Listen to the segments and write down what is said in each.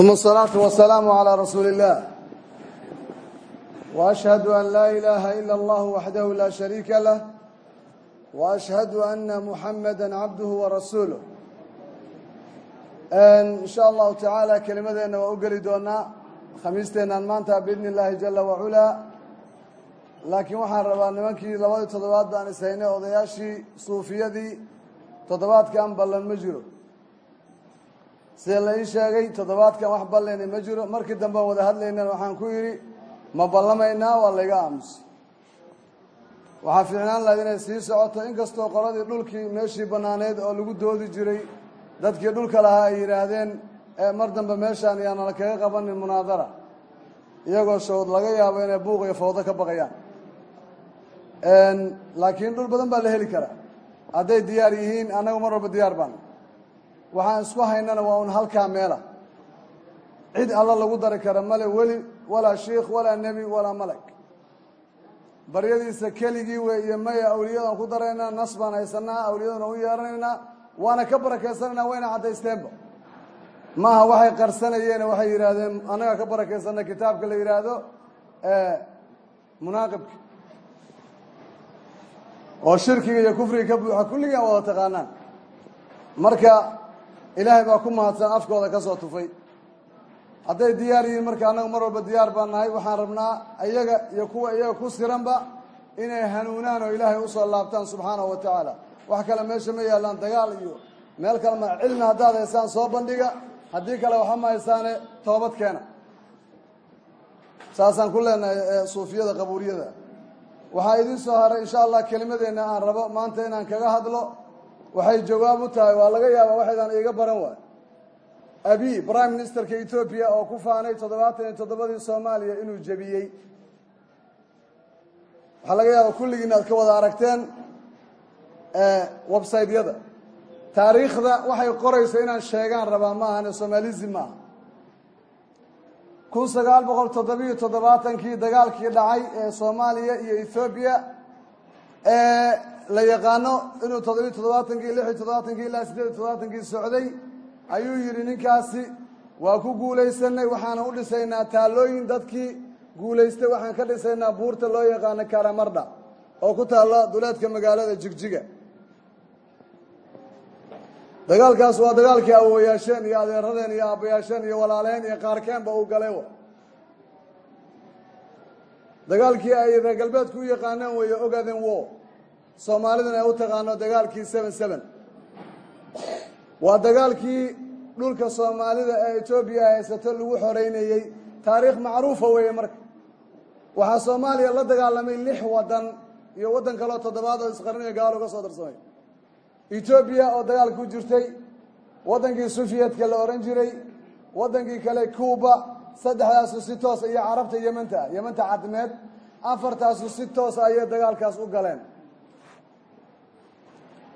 uma asalaatu wasalaamu calaa rasuuli illaah waashhadu an laa ilaaha ila allahu waxdahu laa shariika lah waashhadu ana muxamada cabduhu warasuuluh insha allahu tacaala kelimadeenna waa u geli doonaa khamiisteennan maanta biidni illaahi jala waculaa laakiin waxaan rabaa nimankii labadii toddobaad baan is haynay odayaashii suufiyadii toddobaadkan ballan ma jiro sida la ii sheegay? Toddobaadkan wax ballayna ma jiro. Markii dambean wada hadlaynana waxaan ku yidhi ma ballamaynaa waa layga aamusay waxaa fiicnaan lahayd inay sii socoto. Inkastoo qoladii dhulkii meeshii bannaaneyd oo lagu doodi jiray dadkii dhulka lahaa ay yidhaahdeen mar dambe meeshaan yaanala kaga qabanin munaadara. Iyagoo shawd laga yaabo inay buuq iyo fawdo ka baqayaan. Laakiin dhul badan baa la heli karaa. Hadday diyaar yihiin annagu mar walba diyaar baan waxaan isku haynana waa un halkaa meela. Cid alla lagu dari kara male weli walaa shiikh walaa nebi walaa malag baryadiisa keligii wey iyo maya awliyadan ku daraynaa nas baan haysanaa awliyadana u yeeranaynaa waana ka barakaysanayna wayna caddaysteenba maaha waxay qarsanayeen waxay yidhaahdeen annaga ka barakaysanna kitaabka la yidhaahdo munaaqibka. Oo shirkiga iyo kufriga ka buuxa kulligaan wada taqaanaan marka ilaahay baa ku mahadsan afkooda ka soo tufay. Hadday diyaar yihiin marka annagu mar walba diyaar baan nahay waxaan rabnaa iyaga iyo kuwa iyaga ku siranba inay hanuunaan oo ilaahay u soo laabtaan subxaanahu wa tacaala. Wax kale meesha ma yaallaan dagaal iyo meel kale ma cilmi haddaad haysaan soo bandhiga haddii kale waxa ma haysaane toobad keena. Saasaan ku leenahay suufiyada qabuuriyada. Waxaa idiin soo haray insha allah kelimadeenna aan rabo. Maanta inaan kaga hadlo waxay jawaab u tahay waa laga yaabaa waxaydaan iiga baran waay. Abi prime ministerka etoobiya oo ku faanay toddobaatan iyo toddobadii soomaaliya inuu jebiyey. Waxaa laga yaabaa kulligiina aad ka wada aragteen websaytyada taariikhda waxay qorayso inaan sheegaan rabaa ma ahane maaha kun sagaal boqol toddobiyo toddobaatankii dagaalkii dhacay ee soomaaliya iyo ethoobiya ee la yaqaano inuu toddobiyo toddobaatankii lix iyo toddobaatankii ilaa siddeed iyo toddobaatankii socday ayuu yidhi ninkaasi waa ku guulaysanay waxaana u dhisaynaa taallooyin dadkii guulaystay waxaan ka dhisaynaa buurta loo yaqaano karamardha oo ku taalla duleedka magaalada jigjiga. Dagaalkaas waa dagaalkii awooyaasheen iyo adeeradeen iyo aabbayaasheen iyo walaaleen iyo qaarkeenba uu galay dagaalkii ay reer galbeedku u yaqaaneen weeye ogaden wo soomaaliduna ay u taqaano dagaalkii seven seven. Waa dagaalkii dhulka soomaalida ee etoobiya haysato lagu xoreynayey taariikh macruufa weeye marka. Waxaa soomaaliya la dagaalamay lix waddan iyo waddan kaleo toddobaad oo isqarniga gaalo uga soo darsamay. Etoobiya oo dagaalka ku jirtay waddankii sufiyadka la odhan jiray waddankii kale cuba saddexdaasu si toos iyo carabta yemanta yemanta cadmeed afartaasu si toosa ayay dagaalkaas u galeen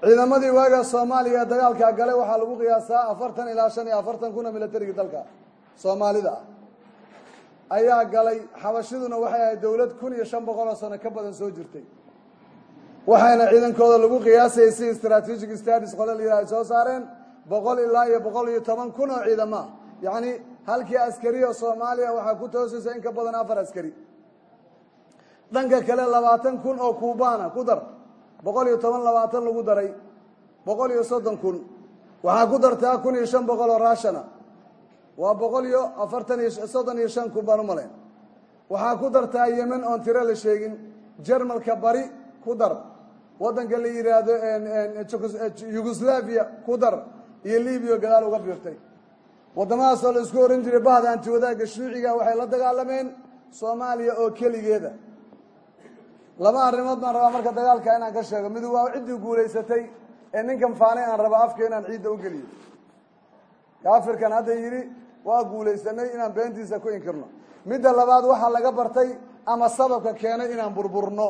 ciidamadii waagaa soomaaliya dagaalkaa galay waxaa lagu qiyaasaa afartan ilaa shan iyo afartan kuna milatarigii dalka soomaalida. Ayaa galay xabashiduna waxay ahayd dowlad kun iyo shan boqoloo sano ka badan soo jirtay. Waxayna ciidankooda lagu qiyaasayay si strategic stadis qole layidhaha ay soo saareen boqol ilaa iyo boqol iyo toban kun oo ciidama yacni halkii askari oo soomaaliya waxaa ku toosaysa in ka badan afar askari. Dhanka kale labaatan kun oo kuubaana ku dar boqol iyo toban labaatan lagu daray boqol iyo soddon kun. Waxaa ku dartaa kun iyo shan boqol oo raashana. Waa boqol iyo afartan iyo soddon iyo shan kun baan u malayn. Waxaa ku dartaa yemen oon tiro la sheegin jermalka bari ku dar waddanka la yidhaahdo yugoslaviya ku dar iyo libiya gadaal uga biirtay waddamadaasoo la isku oran jiray bahda anti wadaagga shuuciga waxay la dagaalameen soomaaliya oo keligeeda laba arrimood baan rabaa marka dagaalka inaan ka sheego. Mid waa ciddii guulaysatay ee ninkan faanay aan raba afka inaan ciidda u geliyo. Kaafirkan hadda yidhi waa guulaysanay inaan beentiisa ku inkirno. Midda labaad waxaa laga bartay ama sababka keenay inaan burburno.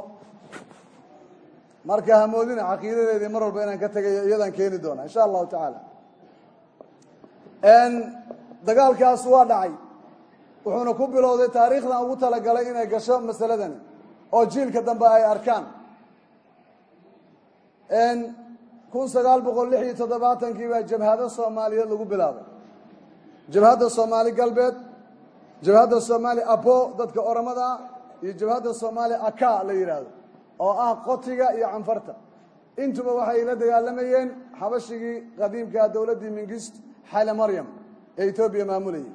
Marka hamoodina caqiidadeedii mar walba inaan ka tegayo iyadaan keeni doona insha allahu tacaala. Dagaalkaas waa dhacay. Wuxuuna ku bilowday taariikhdan ugu talagalay inay gasho masaladani oo jiilka dambe ay arkaan. Kun sagaal boqol lix iyo toddobaatankii baa jabhado soomaaliyeed lagu bilaabay jabhadda soomaali galbeed jabhadda soomaali abo dadka oromada ah iyo jabhadda soomaali aka la yidhaahdo oo ah qotiga iyo canfarta. Intuba waxay la dagaalamayeen xabashigii qadiimkaa dowladdii mingist xayle maryam ee etoobiya maamulayay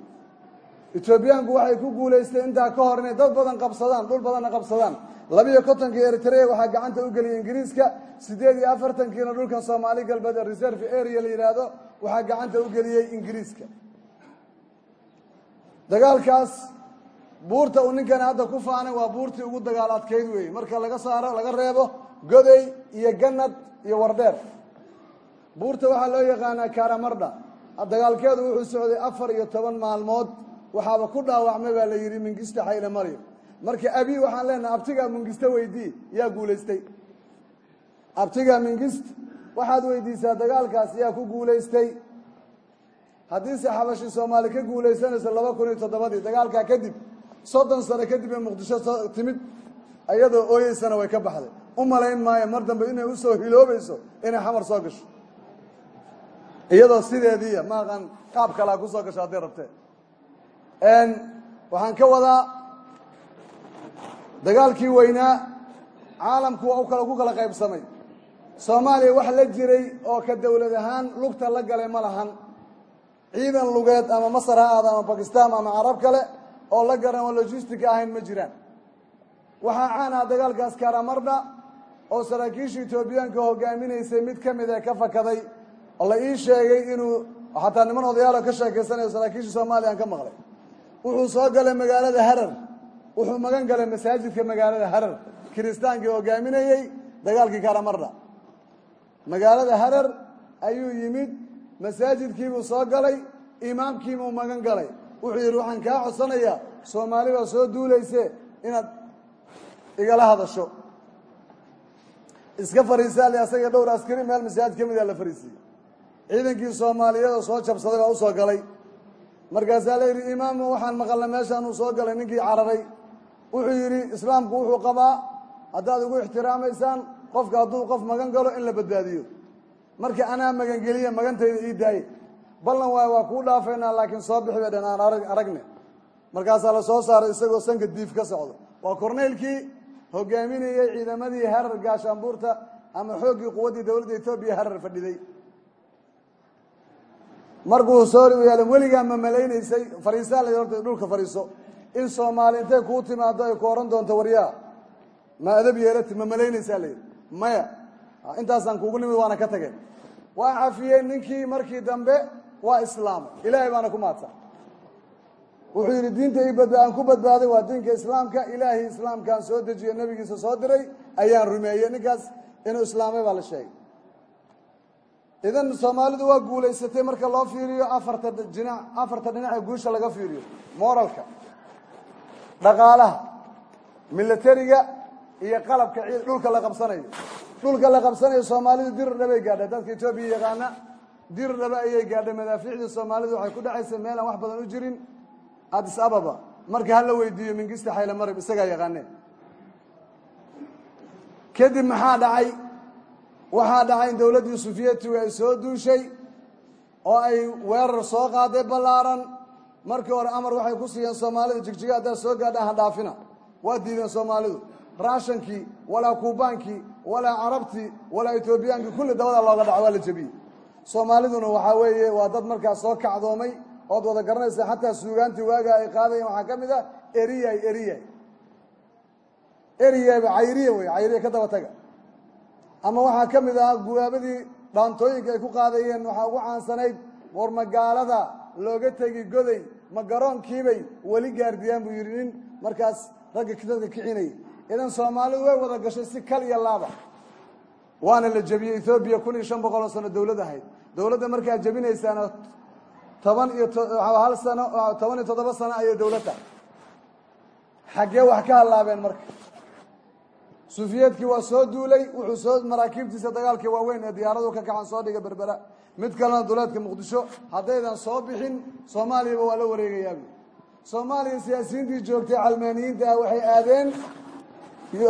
etoobiyaanku waxay ku guulaysteen intaa ka hor inay dad badan qabsadaan dhul badanna qabsadaan. Labiyo kontonkii eritrea waxaa gacanta u geliyay ingiriiska siddeed iyo afartankiina dhulkan soomaali galbeed ee reserve area la yidhaahdo waxaa gacanta u geliyey ingiriiska. Dagaalkaas buurta uu ninkani hadda ku faanay waa buurtii ugu dagaal adkayd weeye marka laga saaro laga reebo goday iyo ganad iyo wardheer buurta waxaa loo yaqaanaa karamardha dagaalkeedu wuxuu socday afar iyo toban maalmood waxaaba ku dhaawacmay baa la yidhi mingista xayle maryam marka abi waxaan leenahay abtigaa mingiste weydii. Yaa guulaystay. Abtigaa mingist waxaad weydiisaa dagaalkaas yaa ku guulaystay. Haddiise xabashi soomaali ka guulaysanayso laba kun iyo toddobadii dagaalkaa kadib soddon sano kadib ee muqdisho timid iyadoo ooyeysana way ka baxday. U malayn maayo mar dambe inay u soo hiloobayso inay xamar soo gasho. Iyadoo sideediiya maaqan qaab kalaa ku soo gasho hadday rabtee waxaan ka wadaa dagaalkii weynaa caalamku waa ku kala qaybsamay. Soomaaliya wax la jiray oo ka dowlad ahaan lugta la galay ma lahan. Ciidan lugeed ama masar ha aada ama bakistan ama carab kale oo la garan oo logistica ahayn ma jiraan. Waxaa caan ah dagaalkaas karamardha oo saraakiisha etoobiyaanka hogaaminaysay mid ka mid ee ka fakaday. La ii sheegay inuu xataa niman odayaalo ka sheekaysanayo saraakiisha soomaaliya aan ka maqlay wuxuu soo galay magaalada harar wuxuu magan galay masaajidka magaalada harar kiristaankii hogaaminayey dagaalkii karamardha magaalada harar ayuu yimid masaajidkiibuu soo galay imaamkiibuu magan galay. Wuxuu yidhi waxaan kaa codsanayaa soomaali soo duulayse inaad igala hadasho. Iska fariisaa le asaga dhowr askari meel masaajid ka mida la fariisiyey ciidankii soomaaliyeed oo soo jabsaday baa u soo galay markaasaa la yidhi imaamu waxaan maqalnay meeshaan uu soo galay ninkii cararay. Wuxuu yidhi islaamku wuxuu qabaa haddaad igu ixtiraamaysaan qofka hadduu qof magan galo in la badbaadiyo. Marka anaa magangeliye magantayda ii daaye. Ballan waay waa kuu dhaafaynaa laakiin soo bixi bay dhan aan arag aragne. Markaasaa la soo saaray isagoo sanka diif ka socdo. Waa korneylkii hogaaminayey ciidamadii harar gaashaanbuurta ama xooggii quwaddii dowladda etoobiya harar fadhiday markuu soo yaalla weligaa ma malaynaysay fariisaa la horta dhulka fariiso. In soomaali intay kuu timaado ay ku ohan doonto waryaa. Ma adab yeelati ma malaynaysaa layidhi maya intaasaan kuugu nimid waana ka tageen. Waa cafiyey ninkii markii dambe waa islaamay ilaahay baana ku maadsan wuxuu yidhi diinta aan ku badbaaday waa diinka islaamka. Ilaahay islaamkaan soo dejiyo nebigiisa soo diray ayaan rumeeyey. Ninkaas inuu islaamay baa la sheegay idan soomaalidu waa guulaysatay marka loo fiiriyo afarta jinac afarta dhinac ee guusha laga fiiriyo. Moralka dhaqaalaha milatariga iyo qalabka ciid dhulka la qabsanayo. Dhulka la qabsanayo soomaalidu dirir dhabay gaadhay. Dadka etoobiya yaqaana dirir dhabe ayay gaadhay. Madaafiicdii soomaalidu waxay ku dhacaysay meel aan wax badan u jirin. Addis ababa marka hala weydiiyo mingista xayle marib isagaa yaqaaneen kadib maxaa dhacay waxaa dhacay in dowladdii sufiyetigu ay soo duushay oo ay weerar soo qaaday ballaaran. Markii hore amar waxay ku siiyeen soomaalida jigjiga haddaad soo gaadhaan ha dhaafina. Waa diideen soomaalidu. Raashankii walaa kuubaankii walaa carabtii walaa etoobiyaankii kulli dabadaa looga dhaco waa la jebiyey. Soomaaliduna waxaa weeye waa dad markaas soo kacdoomay ood wada garanaysa xataa suugaantii waagaa ay qaadayeen. Waxaa ka mid ah eriyay eriyay. Eriyayba cayriya wey cayriya ka daba taga ama waxaa ka mid ah gubaabadii dhaantooyinka ay ku qaadayeen waxaa ugu caansanayd war magaalada looga tegi goday ma garoonkiibay weli gaardiyaan buu yidhi nin markaas ragga dadka kicinayay. Idan soomaalidu way wada gashay si kal iyo laaba. Waana la jebiyey ethoobiya kun iyo shan boqol oo sano dowlad ahayd. Dowladda markaa jebinaysaana toban iyo hal sano toban iyo toddoba sano ayay dowlad tahay xaggee wax ka hallaabeen marka sufiyeedkii waa soo duulay wuxuu soo maraakiibtiisa dagaalkii waaweyn ee diyaaradu ka kacan soo dhiga berbera. Mid kalena duleedka muqdisho haddaydan soo bixin soomaaliyaba waa la wareegayaabi soomaaliya siyaasiyiintii joogtay calmaaniyiinta ah waxay aadeen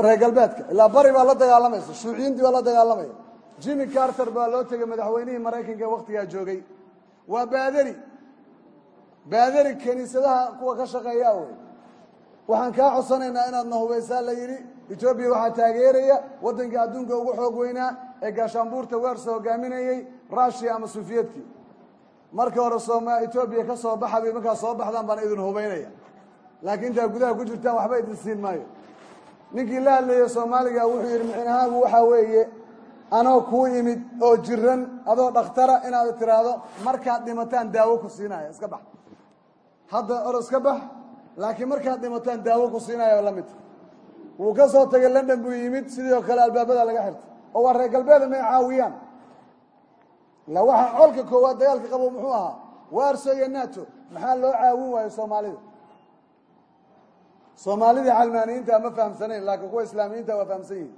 reer galbeedka. Ilaa bari baa la dagaalamaysa shuuciyiintii baa la dagaalamaya jimmy carter baa loo tegay madaxweynihii maraykanka ee waktigaa joogay. Waa baaderi baadari kiniisadaha kuwa ka shaqeeyaa wey waxaan kaa codsanaynaa inaadna hubaysaa la yidhi etoobiya waxaa taageeraya waddankii adduunka ugu xoog weynaa ee gaashaanbuurta weersa hogaaminayey rushiya ama sufiyedkii marka hore sooma etoobiya ka soo baxa bay markaa soo baxdaan baan idin hubaynaya. Laakiin intaa gudaha ku jirtaan waxba idin siin maayo. Ninkii la hadlayay soomaaliga wuxuu yidhi micnahaagu waxaa weeye anoo kuu imid oo jiran adoo dhakhtara inaad tiraahdo markaad dhimataan daawo ku siinaya. Iska bax. Hadda or iska bax laakiin markaad dhimataan daawo ku siinaya la midta wuu ka soo tagay london buu yimid sidii oo kale albaabada laga xirtay. Oo waa reer galbeeda may caawiyaan? La waxaa colka koowaad dagaalka qabo muxuu ahaa? Warso iyo nato? Maxaa loo caawin waayo soomaalida soomaalidii calmaaniyiinta ma fahamsanayn laakiin kuwa islaamiyiinta waa fahamsan yihiin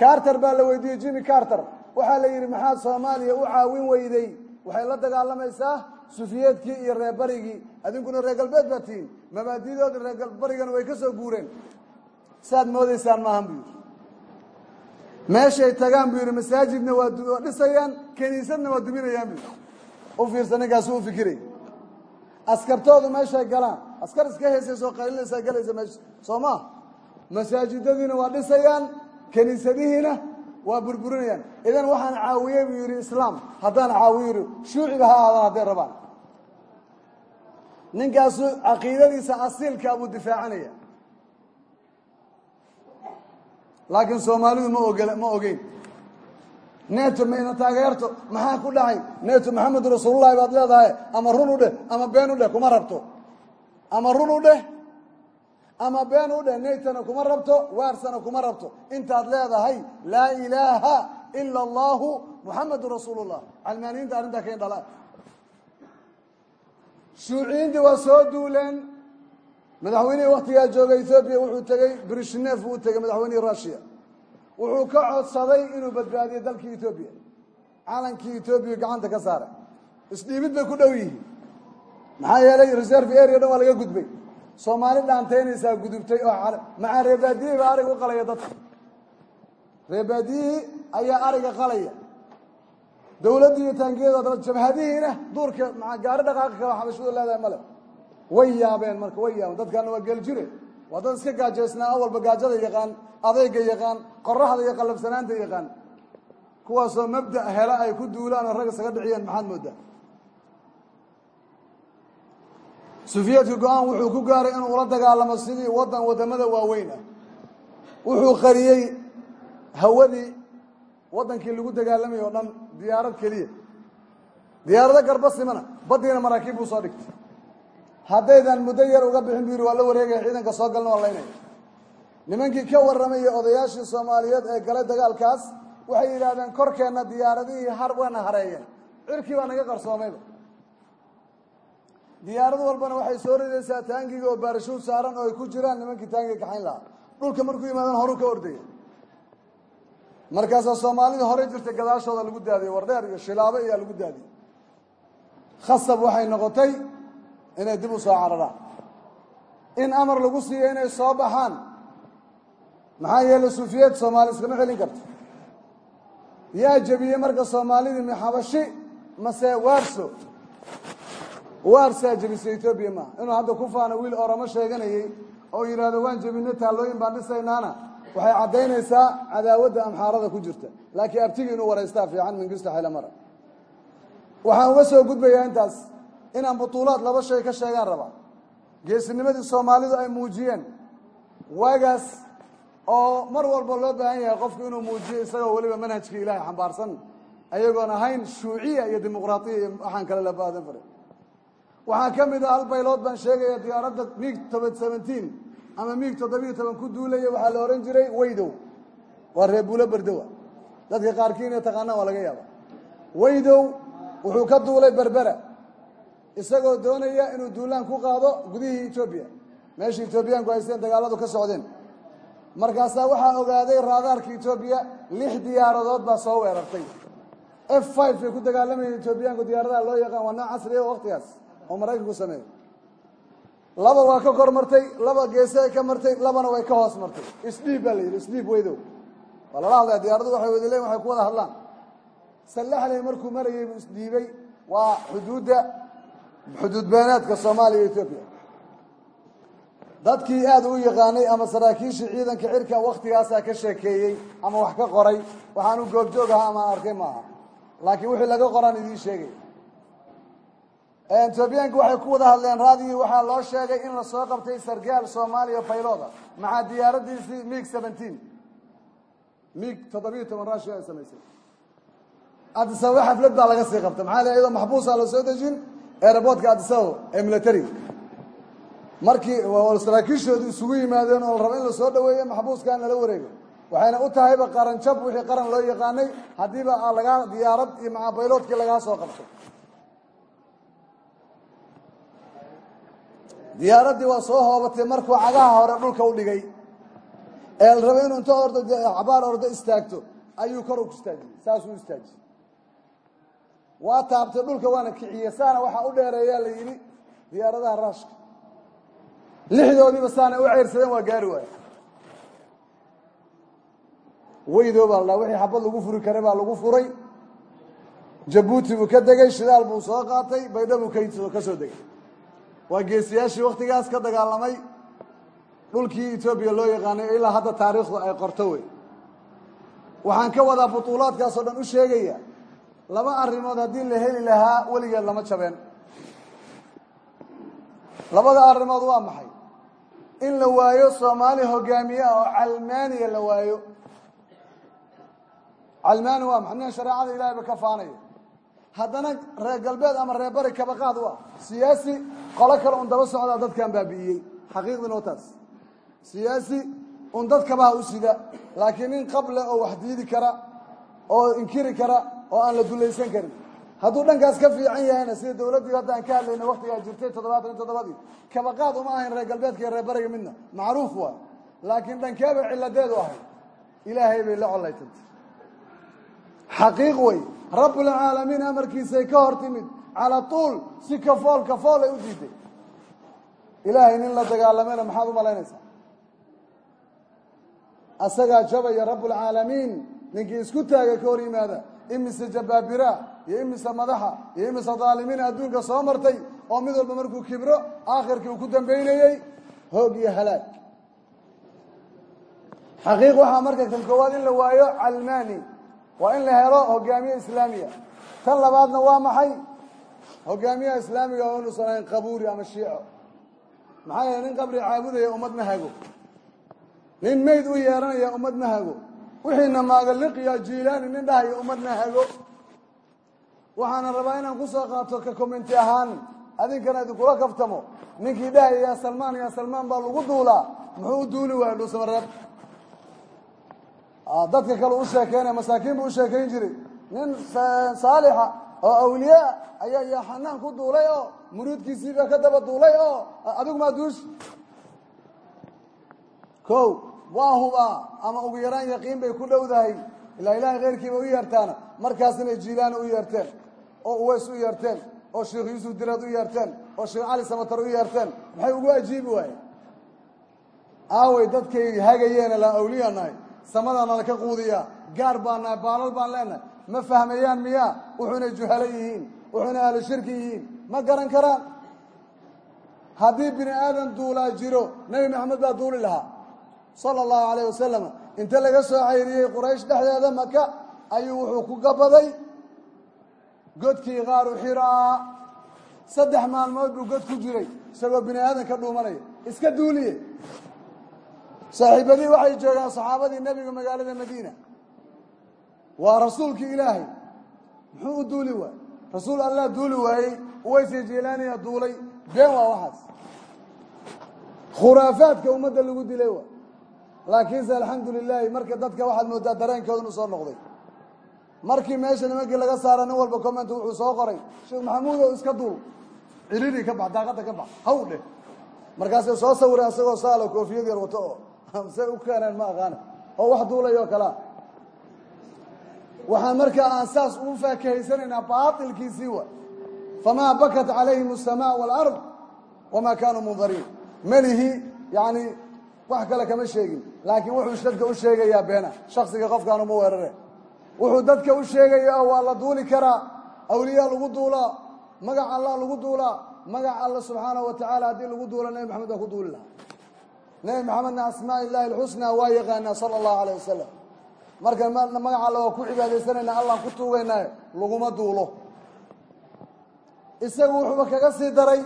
carter baa la weydiiyey jimmy carter. Waxaa la yidhi maxaad soomaaliya u caawin weyday? Waxay la dagaalamaysaa sufiyeedkii iyo reer barigii. Adinkuna reer galbeed baa tihiin mabaadidoodi reer barigana way ka soo guureen saaad moodaysaan maahan buu yidhi. Meeshay tagaan buu yidhi masaajidna waa dhisayaan kiniisadna waa duminayaan buu u fiirsa ninkaasu u fikiray. Askartoodu meeshay galaan. Askar iska heesaysoo qaylinaysaa galaysa meesha soo maa masaajidadiina waa dhisayaan kiniisadihiina waa burburinayaan. Idan waxaan caawiyey buu yidhi islaam haddaan caawiyo yidhi shuuciba ha ahaadaan hadday rabaan. Ninkaasu caqiidadiisa asiilkaa buu difaacanaya laakiin soomaalidu ma ogol ma ogeyn. Neto mayna taageerto maxaa ku dhacay? Neto maxamedu rasuulullahi baad leedahay ama run u dheh ama been u dheh kuma rabto. Ama run u dheh ama been u dheh netona kuma rabto waarsana kuma rabto. Intaad leedahay laa ilaaha ila allahu muxamedun rasuulu llah calmaaniyiinta arrintaa kain dhala shuuciyiintii waa soo duuleen madaxweynihii waktigaa joogay ethoobiya wuxuu tegey brishnef uu tegey madaxweynihii russia. Wuxuu ka codsaday inuu badbaadiyo dalkii etoobiya calankii etoobiya gacanta ka saaray isdhiibid bay ku dhow yihiin. Maxaa yeelay reserve area dhan waa laga gudbay. Soomaali dhaantaynaysaa gudubtay oo macaa reebaadiyihii baa ariga u qalaya dadka. Reebaadiyihii ayaa ariga qalaya. Dawladdii iyo taangiyada jabhadihiina duurka maa gaari dhaqaaqi kala xabashadu leedahay male way yaabeen marka way yaabeen. Dadkaana waa geeljire waa dad iska gaajaysnaa awalba gaajada yaqaan adayga yaqaan qoraxda iyo qallabsanaanta yaqaan. Kuwaasoo mabda' hela ay ku duulaan oo rag isaga dhiciyeen maxaad moodaa? Sufiyeedka go'aan wuxuu ku gaaray inuu ula dagaalamo sidii waddan waddamada waaweyn ah. Wuxuu qariyey hawadii waddankii lagu dagaalamayay oo dhan diyaarad keliya. Diyaarado garba simana baddiina maraakiib buu soo dhigtay haddaydan muddo yar uga bixin buu yidhi waa la wareegaya ciidanka soo galna waa laynaya nimankii ka warramayay odayaashii soomaaliyeed ee galay dagaalkaas waxay yidhaahdeen korkeenna diyaaradihii har waana hareeyeen. Cirkii baa naga qarsoomayba diyaarad walbana waxay soo ridaysaa taangiga oo baarashuud saaran oo ay ku jiraan nimankii taangiga kaxayn lahaa. Dhulka markuu yimaadaan horuu ka ordaya. Markaasaa soomaalidii horey jirtay gadaashooda lagu daadiyey wardheer iyo shilaabo ayaa lagu daadiyey khasab waxay noqotay inay dib u soo cararaan. In amar lagu siiyo inay soo baxaan maxaa yeelay suufiyeed soomaali iskama celin karto. Yaa jebiyey marka soomaalidii mixabashi mase waarso? Waarsaa jebisay etoobiya maaha inuu hadda ku faano wiil oramo sheeganayey oo yidhaahdo waan jebinay taallooyin baan dhisaynaana waxay caddaynaysaa cadaawadda amxaarada ku jirta. Laakiin abtigii inuu waraystaa fiican mingisto xaylamara waxaan uga soo gudbayaa intaas inaan butuulaad laba shay ka sheegaan rabaa geesinimadii soomaalidu ay muujiyeen. Waagaas oo mar walba loo baahan yahay qofku inuu muujiyo isagoo weliba manhajkii ilaahay xambaarsan ayagoon ahayn shuuciya iyo dimuqraatiya iyo waxaan kale la baadan faray waxaa ka mid ah hal baylood baan sheegaya diyaaradda miig toban seventeen ama miig toddobiyo toban ku duulaya waxaa la ohan jiray waydow. Waa reebuulo berdowa dadka qaarkii inay taqaanaan waa laga yaaba waydow wuxuu ka duulay berbera isagoo doonaya inuu duulaan ku qaado gudihii etoobiya meeshii etoobiyaanku haysteen dagaaladu ka socdeen. Markaasaa waxaa ogaaday raadaarka etoobiya lix diyaaradood baa soo weerartay. F bay ku dagaalamayeen etoobiyaanku diyaaradaha loo yaqaan waa nooc casriya waktigaas oo maraykanku sameeyey. Laba waa ka kor martay laba geese ay ka martay labana way ka hoos martay. Isdhiib baa la yidhi isdhiib weydow. Waa lala hadlaya diyaaradu waxay wada leeyiin waxay ku wada hadlaan. Sallaxley markuu marayay buu isdhiibay waa xuduudda xuduud beenaadka soomaaliya iyo etoobiya dadkii aada u yaqaanay ama saraakiishii ciidanka cirka waktigaasaa ka sheekeeyey ama wax ka qoray waxaanu goobjoog ahaa ama arkay maaha laakiin wixii laga qoraan idiin sheegay etoobiyaanku waxay ku wada hadleen raadiyii waxaa loo sheegay in la soo qabtay sargaal soomaaliya baylooda maxaa diyaaradiisii mig seventeen mig toddobiyo toban raashio ay samaysay adisababa xaflad baa laga sii qabta maxaa le iyadoo maxbuusa la soo dejin aeroboortka adisababa ee militariga markii saraakiishoodu isugu yimaadeen oo la rabo in la soo maxbuuskan lala wareego. Waxayna u tahayba qaran jab wixii qaran loo yaqaanay haddiiba lagaa diyaarad iyo macaa bayloodkii lagaa soo qabtay diyaaraddii waa soo hoobatay markuu cagaha hore dhulka u dhigay. Ee la rabay inuu inta ordo cabaar ordo istaagto ayuu kor u istaajiyey saasuu istaajiyey waa taabtay dhulka waana kiciyey saana waxaa u dheereeyaa la yidhi diyaaradaha raashka. Lixdoodiiba saana u ceyrsadeen waa gaari waaya weydoo baa la wixii xabad lagu furi karay baa lagu furay. Jabuuti buu ka degey shidaal buu soo qaatay baydha buu ka soo degay. Waa geesiyaashii waktigaas ka dagaalamay. Dhulkii etoobiya loo yaqaanay ilaa hadda taariikhdu ay qorto wey. Waxaan ka wadaa butuulaadkaasoo dhan u sheegaya laba arrimood haddii la heli lahaa weligeed lama jabeen. Labada arrimood waa maxay? In la waayo soomaali hogaamiye oo calmaaniya la waayo. Calmaani waa maxay? Nin shareecada ilahay ba ka faanaya. Haddana reer galbeed ama reer bari kabaqaad u ah siyaasi qolo kale un daba socdaa dadkan baabi'iyey xaqiiqdin oo taas. Siyaasi un dad kabaha u sida laakiin nin qable oo wax diidi kara oo inkiri kara oo aan la dulaysan karin. Hadduu dhankaas ka fiican yahayna sida dawladdii hadda aan ka hadlayna waktigaa jirtay toddobaatan toddobadii kabaqaad uma ahayn reer galbeedka iyo reer bariga midna. Macruuf waa. Laakiin dhankee bay ciladeedu ahayd. Ilaahay bay la collaytantay. Xaqiiq wey rabbulcaalamiin amarkiisay ka hor timid. Calaa tuul si kafool kafool ay u diiday. Ilaahay nin la dagaalamayna maxaad u malaynaysaa? Asagaa jabaya rabbulcaalamiin ninkii isku taaga ka hor yimaada imise jabaabira iyo imise madaxa iyo imise daalimiin adduunka soo martay oo mid walba markuu kibro aakhirkii uu ku dambaynayey hoog iyo halaag. Xaqiiq waxaa marka tan koowaad in la waayo calmaani waa in la helo hogaamiye islaamiya. Tan labaadna waa maxay? Hogaamiyaha islaamiga oo inuusan ahayn qabuuri ama shiico. Maxaa yeele nin qabri caabudaya ummad ma hago. Nin mayd u yeeranaya ummad ma hago wixiina maagaliqiya jiilaani nin dhahaya ummad ma hago. Waxaana rabaa inaan ku soo qaato ka commenti ahaan. Adinkana idinkula kaftamo. Ninkii dhahaya yaa salmaan yaa salmaan baa lagu duulaa. Muxuu u duuli waaya dhuusamareeb dadka kale u sheekeynaya masaakiin buu u sheekayn jiray. Nin saalixa oo awliyaa ayaa yaa xanaan ku duulay oo muriidkiisiiba ka daba duulay oo adigu maa duushi ko waa hubaa ama ugu yaraan yaqiin bay ku dhowdahay. Ilaa ilahay keyrkiiba u yeertaana markaas inay jiilaani u yeerteen oo uweys u yeerteen oo sheekh yuusuf direed u yeerteen oo sheekh cali samatar u yeerteen. Maxay ugu ajiibi waaye? Aaway dadkay hagayeena laa awliya nahay samadaana laka quudiyaa gaar baan nahay baalal baan leenahay. Ma fahmayaan miyaa? Wuxuunay juhalo yihiin. Wuxuuna ahlu shirki yihiin. Ma garan karaan? Haddii bini aadan duulaa jiro nebi maxamed baa duuli lahaa sala allahu calayh wasalam inta laga soo cayriyey quraysh dhexdeeda maka ayuu wuxuu ku gabaday godkii qaaru xiraa saddex maalmood buu god ku jiray isagoo bini aadan ka dhuumanaya iska duuliye. Saaxiibadii waxay joogaan saxaabadii nebiga magaalada madiina. Waa rasuulkii ilaahay. Muxuu u duuli waayey? Rasuul allah duuli waayey uweysi jilaaniya duulay. Been waa waxaas. Khuraafaadka ummadda lagu dilay laakiinse alxamdu lilaahi marka dadka waxaad moodaa dareenkooda inu soo noqday. Markii meesha nimankii laga saara nin walba comment wuxuu soo qoray sheekh maxamuudow iska duul. Ciriiri ka bax daaqada ka bax. Haw dheh markaasay soo sawireen isagoo saalo koofiyad yar wato oo say u keeneen ma aqaana oo wax duulayoo kalea waxaan markaa aan saas ugu faakahaysanaynaa baatilkiisii wa. Famaa bakat calayhim aلsamaa wاlard wamaa kaanuu mundariin melihi yani wax kale kama sheegin. Laakiin wuxuu dadka u sheegayaa beena. Shaksiga qofkaanu ma weerare. Wuxuu dadka u sheegaya waa la duuli karaa. Awliyaa lagu duulaa magac allah lagu duulaa magac alla subxaanahu wa tacaala haddii lagu duulo nebi maxamed waa ku duuli lahaa. Nebi maxamedna asmaa illaahi alxusnaa waa yaqaanaa sala allahu alayh wasalam marka magaca alla waa ku cibaadaysanayna allaan ku tuugaynaayo laguma duulo. Isagu wuxuuba kaga sii daray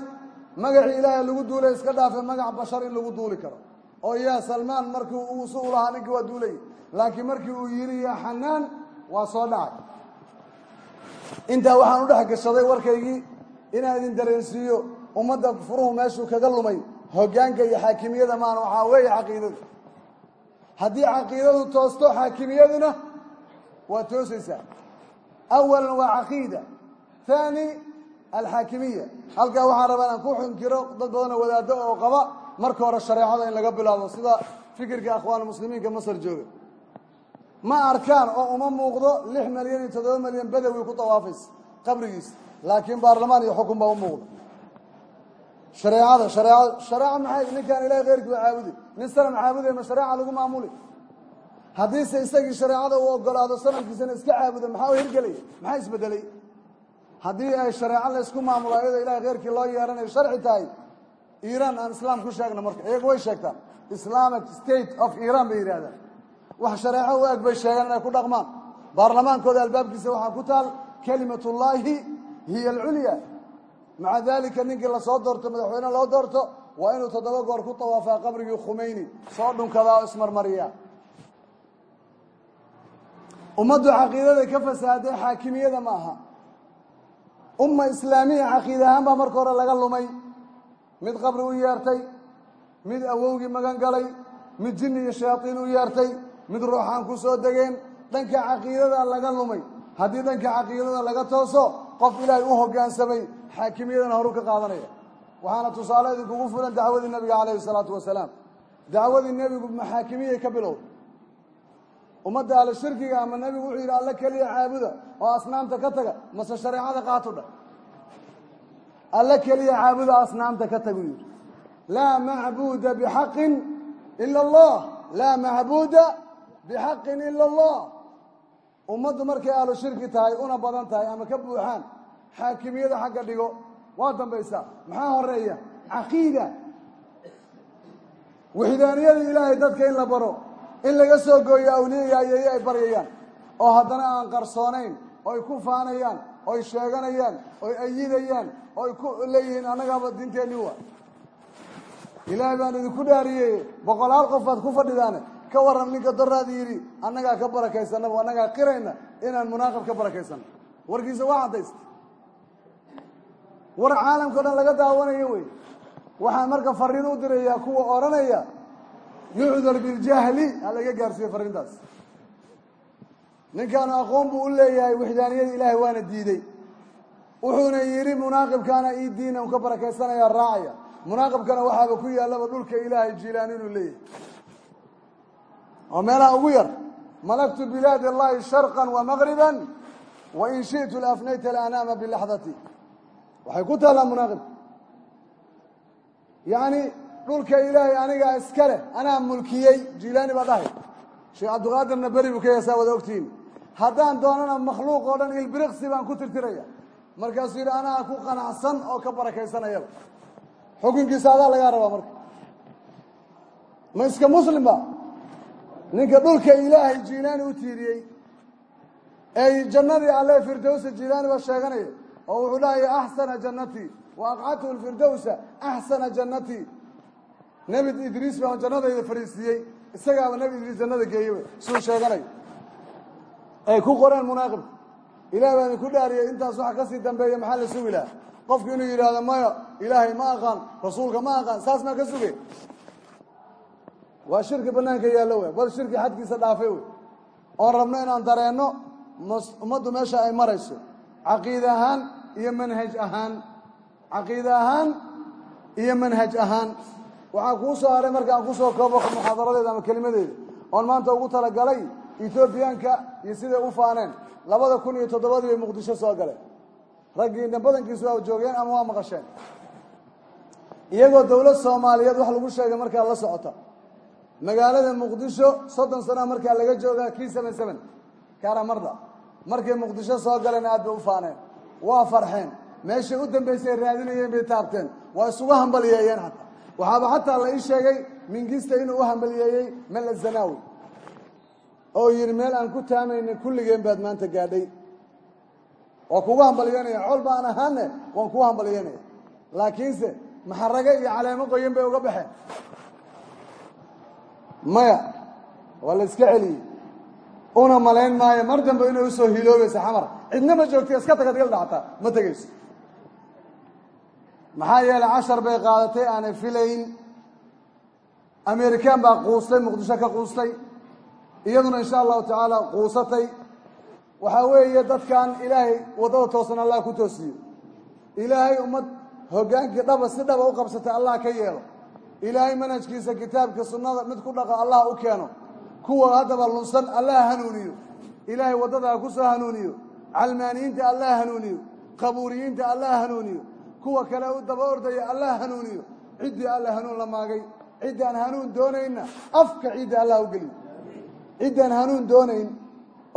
magacii ilaahay lagu duulay iska dhaafe magac bashar in lagu duuli karo oo yaa salmaan markii uu si u lahaa ninkii waa duulayay laakiin markii uu yidhi yaa xanaan waa soo dhacay. Intaa waxaan u dhex gashaday warkaygii inaan idin dareensiiyo ummadda furuhu meeshuu kaga lumay hoggaanka iyo xaakimiyada maana waxaa weeye caqiidada haddii caqiidadu toosto xaakimiyaduna waa toosaysaa. Awalan waa caqiida haani alxaakimiya halkaa waxaan rabaa inaan ku xinkiro dad badanoo wadaado oo qaba marka hore shareecada in laga bilaabo sida fikirka akhwaan muslimiinka masar jooga. Ma arkaan oo uma muuqdo lix milyan iyo toddoba milyan bedowi ku dawaafaysa qabrigiisa laakiin baarlamaan iyo xukun baa u muuqda. Shareecada shareecada shareeca maxay? Ninkaan ilahay keyrkii ba caabudi. Nin sanam caabuday ma shareeca lagu maamuli? Haddiise isagii shareecada uu ogolaado sanamkiisana iska caabudo maxaa u hirgelaya maxaa isbedelay? Haddii ay shareeco laysku maamulo iyadoo ilahay keyrkii loo yeeranayo sharci tahay iiraan aan islaam ku sheegno marka iyagu way sheegtaan. Islamic state of iran bay yidhahdaan wax shareeco u eg bay sheegaan inay ku dhaqmaan. Baarlamaankooda albaabkiisa waxaa ku taal kelimatullaahi hiya alculya maca dalika ninkii la soo doorto madaxweyne loo doorto waa inuu toddoba goor ku tawaafaa qabrigii khumeyni soo dhunkadaa oo ismarmariya. Ummaddu caqiidaday ka fasaaday xaakimiyada ma aha. Umma islaamiya caqiid ahaan baa marka hore laga lumay mid qabri u yeertay mid awowgii magan galay mid jinni iyo shayaaiin u yeertay mid ruuxaan ku soo degeen dhanka caqiidada laga lumay. Haddii dhanka caqiidada laga tooso qof ilaahay u hoggaansamay xaakimiyadana horu ka qaadanaya. Waxaana tusaale idinkugu fulan dacwadii nebiga calayhi salaatu wasalaam. Dacwadii nebigu maxaakimiyay ka bilowday ummadda alle shirkiga ama nebigu wuxuu yidhi alle keliya caabuda oo asnaamta ka taga mase shareecada qaatu dhah alle keliya caabuda asnaamta ka tagu yidhi laa macbuuda bixaqin ila allah laa macbuuda bixaqin ila allah ummaddu markay ahlu shirki tahay una badan tahay ama ka buuxaan xaakimiyada xagga dhigo waa dambaysaa maxaa horreeya caqiida. Wixdaaniyada ilaahay dadka in la baro in laga soo gooyo awliya ayeeye ay baryayaan oo haddana aan qarsoonayn oy ku faanayaan oy sheeganayaan oy ayidayaan oy ku leeyihiin annagaaba diinteenni wa ilaahay baan idinku dhaariyey boqolaal qof baad ku fadhidaane ka waran ninka doraad yidhi annagaa ka barakaysanaba annagaa qirayna inaan munaaqib ka barakaysano warkiisa waa caddaysta war caalamka o dhan laga daawanayo wey. Waxaan marka fariin u dirayaa kuwa odhanaya yucdar biljahli ha laga gaarsiiyo fariintaas ninkaanu aqoon buu u leeyahay wixdaaniyada ilaahay waana diidey wuxuuna yidhi munaaqibkaana ii diina un ka barakaysanaya raacaya. Munaaqibkana waxaaba ku yaallaba dhulka ilaahay jiilaan inuu leeyahay. Oo meelaha ugu yar. Malaktu bilaadi allahi sharqan wa maqriba wain shi'tu laafnayta alanaama bilaxdati. Waxay ku taallaa munaaqibka yacni dhulka ilaahay anigaa iska leh anaa mulkiyey jiilaani baa dhahay. Sheekh cabdiqaadirna beri buu ka yeesaa wada ogtihiin haddaan doonana makhluuq oo dhan ilbiriqsi baan ku tirtiraya. Markaasuu yidhi anaa ku qanacsan oo ka barakaysanayaba xukunkiisa adaa lagaa rabaa marka. Ma iska muslimba? Ninka dhulka ilaahay jiilaani u tiiriyey ee jannadii alle firdowsa jiilaani ba sheeganaya oo wuxuu dhahaya axsana jannatii wa aqcathu lfirdowsa axsana jannatii nebi idriis baan jannadayda fariisiiyey isagaaba nebi idriis jannada geeyey suu sheeganayo ay ku qoreen munaaqibka ilaah baa idinku dhaariyey intaas waxa ka sii dambeeya maxaa la sugi lahaa? Qofku inuu yidhaahdo maya ilaahay ma aqaan rasuulka ma aqaan saas maa ka sugay waa shirki banaanka yaallo wey bal shirki xadkiisa dhaafay wey oon rabno inaan dareenno ummaddu meesha ay marayso. Caqiide ahaan iyo manhaj ahaan. Caqiide ahaan iyo manhaj ahaan. Waxaa kuu soo haray markaan ku soo koobo muxaadaradeeda ama kelimadeeda. Oon maanta ugu talagalay ethoobiyaanka iyo siday u faaneen? Labada kun iyo toddobadii bay muqdisho soo galeen. Raggiina badankiisu waa joogeen ama waa maqasheen? Iyagoo dowlad soomaaliyeed wax lagu sheegay markaa la socota. Magaalada muqdisho soddon sana markaa laga joogaa kii seven seven kaaramarda markay muqdisho soo galeen aad bay u faaneen. Waa farxeen. Meeshay u dambaysay raadinayeen bay taabteen. Waa isugu hambaliyeeyeen xataa waxaaba xataa la ii sheegay mingista inuu u hambaliyeeyey mela zanaawi oo yidhi meel aan ku taamayna kulligeen baad maanta gaadhay. Waa kugu hambaliyanaya col baan ahaane waan kugu hambaliyanaya laakiinse maxarage iyo caleemo qoyan bay uga baxeen. Maya waa la iska celiyey. Una malayn maayo mar dambe inay u soo hiloobaysa xamar cidna ma joogta iska tagad gal dhacta ma tegayso. Maxaa yeelay cashar bay qaadatay aanay filayn. Amerikaan baa quustay muqdisho ka quustay iyaduna insha allahu tacaala quusatay. Waxaa weeye dadkan ilaahay waddada toosan allah ku toosiyo. Ilaahay ummad hoggaankii dhaba si dhaba u qabsatay allah ka yeelo. Ilaahay manhajkiisa kitaabka sunnada mid ku dhaqa allah u keeno. Kuwa haddaba lunsan allah hanuuniyo. Ilaahay waddada ha ku soo hanuuniyo. Calmaaniyiinta allah hanuuniyo. Qabuuriyiinta allah hanuuniyo. Kuwa kale u daba ordaya allah hanuuniyo. Ciddii alla hanuun la maagay. Ciddaan hanuun doonayna afka ciidda allah u geliyo ciddaan hanuun doonayn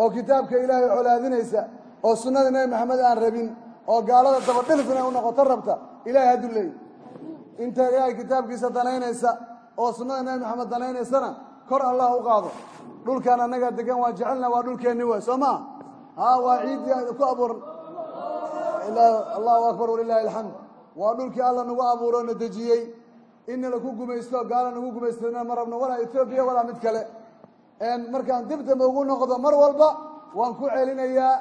oo kitaabka ilaahay colaadinaysa oo sunnada nebi maxamed aan rabin oo gaalada dabadhilif inay u noqoto rabta ilahay hadduu leeyahy inta ilaahay kitaabkiisa danaynaysa oo sunnada nebi maxamed danaynaysana kor allah u qaado. Dhulkaan annagaa degan waan jecelna waa dhulkeenni waay soo maa haa waa ciiddii ku abuuran allahu akbar walilahi alxamd. Waa dhulkii alla nagu abuuro na dejiyey. Inna laku gumaysto gaala nagu gumaystona ma rabno walaa etoobiya walaa mid kale markaan dib dambe ugu noqdo mar walba waan ku celinayaa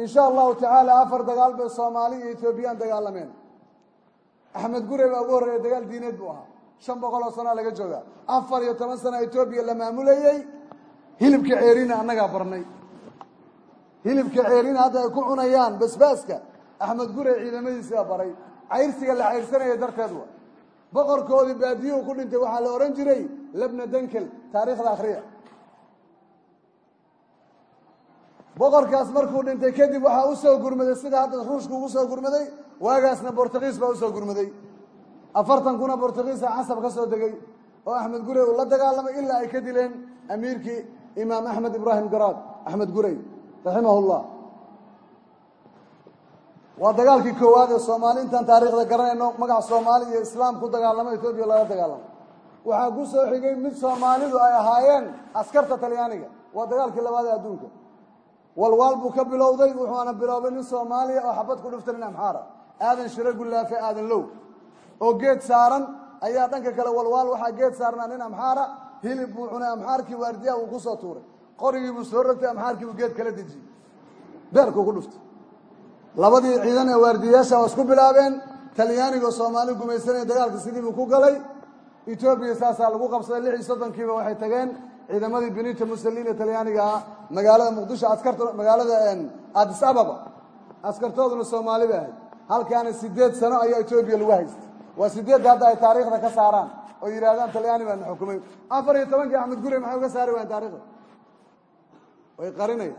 in sha allahu tacaala afar dagaal bay soomaali iyo etoobiyaan dagaalameen. Axmed gure baa ugu horreeya dagaal diineed buu ahaa. Shan boqol oo sanaa laga jooga afar iyo toban sana etoobiya la maamulayey hilibka ceerina annagaa barnay. Hilibka ceerina hadda ay ku cunayaan basbaaska. Axmed gure ciidamadiisiaa baray. Cayrsiga la cayrsanaya darteed wa. Boqorkoodii baadiyuhu ku dhintay waxaa la odhan jiray labna denkel taariikhda akhriya boqorkaas markuu dhintay kadib waxaa u soo gurmaday sida hadda ruushka ugu soo gurmaday waagaasna bortugiis baa u soo gurmaday. Afartan kuna bortugiisa casab ka soo degay oo axmed gurey uu la dagaalamay ilaa ay ka dileen amiirkii imaam axmed ibraahim garaad axmed gurey raximah llah waa dagaalkii koowaad ee soomaali intaan taariikhda garanayno magaca soomaali iyo islaam ku dagaalamo etoobiya lala dagaalamo. Waxaa ku soo xigay mid soomaalidu ay ahaayeen askarta talyaaniga waa dagaalkii labaad ee adduunka walwaal buu ka bilowday wuxuuna biloobay nin soomaaliya oo xabad ku dhufta nin amxaara. Aadan shiro gullaafe aadan low. Oo geed saaran ayaa dhanka kale walwaal waxaa geed saarnaa nin amxaara. Hilib buu cunay amxaarkii waardiyaha uu ku soo tuuray. Qorigii buu soo rogtay amxaarkii buu geed kala dejiyey. Beerkuu ku dhuftay. Labadii ciidan ee waardiyayaasha waa isku bilaabeen. Talyaanigoo soomaali gumaysanaya dagaalka sidii buu ku galay. Etoobiya saasaa lagu qabsaday lix iyo soddonkiiba waxay tageen ciidamadii benito mussolini talyaaniga ah magaalada muqdisho askarta magaalada addis ababa. Askartooduna soomaali bay ahayd. Halkaana sideed sano ayaa etoobiya lagu haystay. Waa sideedda hadda ay taariikhda ka saaraan oo yidhahdaan talyaani baana xukumay. Afar iyo tobankii axmed gure maxay uga saari waayeen taarikhda way qarinaya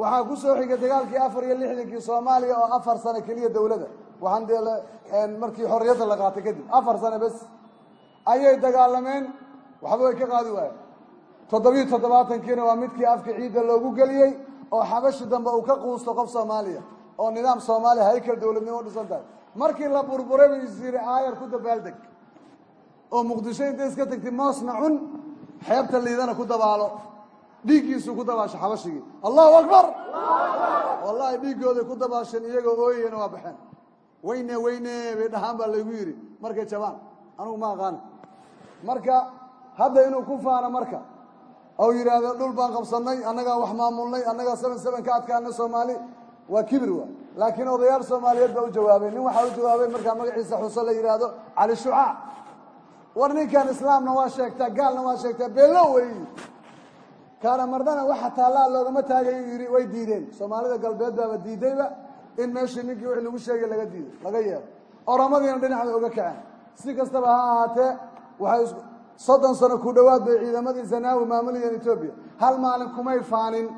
waxaa ku soo xigay dagaalkii afar iyo lixdankii soomaaliya oo afar sano keliya dowladda. Waxaan dee markii xorriyadda la qaatay kadib afar sano bes. Ayay dagaalameen waxba way ka qaadi waayeen toddobiyo toddobaatankiina waa midkii afka ciidda loogu geliyey oo xabashi dambe uu ka quusto qof soomaaliya oo nidaam soomaaliya haykal dowladnimo dhisan tahay. Markii la burburay buu is yidhi aayar ku dabaaldeg oo muqdisho intay iska tagtay moosna cun xeebta liidana ku dabaalo dhiiggiisuu ku dabaashay xabashigii. Allahu akbar! Wallahi dhiiggooday ku dabaasheen iyagoo ooyayana waa baxeen. Weyne weyne bay dhahaan baa laygu yidhi. Markay jabaan anugu ma aqaana. Marka hadda inuu ku faano marka ou yidhaahdo dhul baan qabsannay annagaa wax maamulnay annagaa seven seven ka adkaanay soomaali. Waa kibir waa laakiin odayaal soomaaliyeed baa u jawaabay nin waxaa u jawaabay markaa magaciisa xuso la yidhaahdo cali shucaac war ninkan islaamna waa sheegtaa gaalna waa sheegtaa beelo wey. Kaana mardana waxa taallaa loogama taagayu yidhi way diideen. Soomaalida galbeed baaba diidayba in meeshii ninkii wixii lagu sheegay laga diido laga yeelo. Oromadiina dhinac bay uga kaceen. Si kastaba ha ahaatee waxay soddon sano ku dhowaad bay ciidamadii zanaawi maamulayeen etoobiya hal maalin kumay faanin?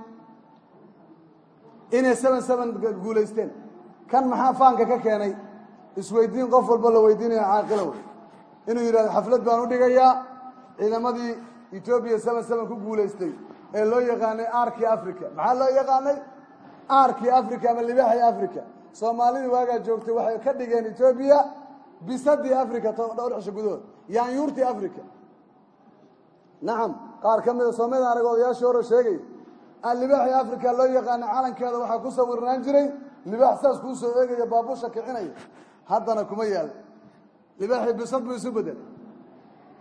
Inay seven seven guulaysteen. Kan maxaa faanka ka keenay? Isweydiin qof walba la weydiinaya caaqila wey. Inuu yidhahdo xaflad baan u dhigayaa. Ciidamadii etoobiya seven seven ku guulaystay ee loo yaqaanay arkii africa maxaa loo yaqaanay? Arkii africa ama libaaxii africa soomaalidii waagaa joogtay waxay ka dhigeen etoobiya bisadii africa dhowr cisho gudahood. Yaanyuurtii africa nacam qaar ka mida soomada anaga odayaashii hore sheegay libaaxii africa loo yaqaana calankeeda waxaa ku sawirnaan jiray libaax saas kuu soo eegaya baabusha kicinaya. Haddana kuma yaal. Libaaxii bisad buu isu bedel.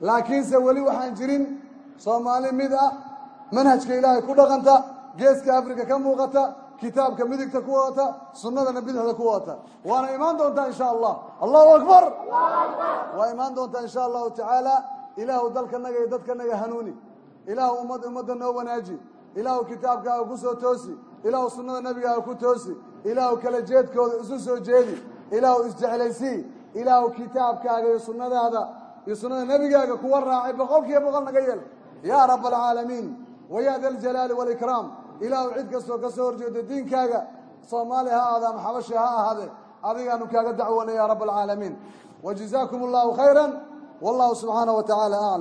Laakiinse weli waxaan jirin soomaali mid ah manhajka ilaahay ku dhaqanta geeska africa ka muuqata kitaabka midigta ku wadata sunnadana bidixda ku wadata waana imaan doontaa insha allah. Allahu akbar! Waa imaan doontaa insha allahu tacaala ilaahu dalkanaga iyo dadkanaga hanuuni. Ilaahu ummad ummadda noo wanaaji. Ilaahu kitaabkaaga ku soo toosi. Ilaahu sunnada nebigaaga ku toosi. Ilaahu kala jeedkooda isu soo jeedi. Ilaahu isjeclaysii ilaahu kitaabkaaga iyo sunnadaada iyo sunnada nebigaaga kuwa raacay boqol kiiba boqol naga yeel yaa rab alcaalamiin wayaa da aljalaali waalikraam ilaahu cid kastoo ka soo horjeeda diinkaaga soomaali ha ahaada ama xabashi ha ahaade adigaanu kaaga dacwoonay ya rab alcaalamiin wajazaakum allahu khayra wallahu subxaanaه wa tacaala aclam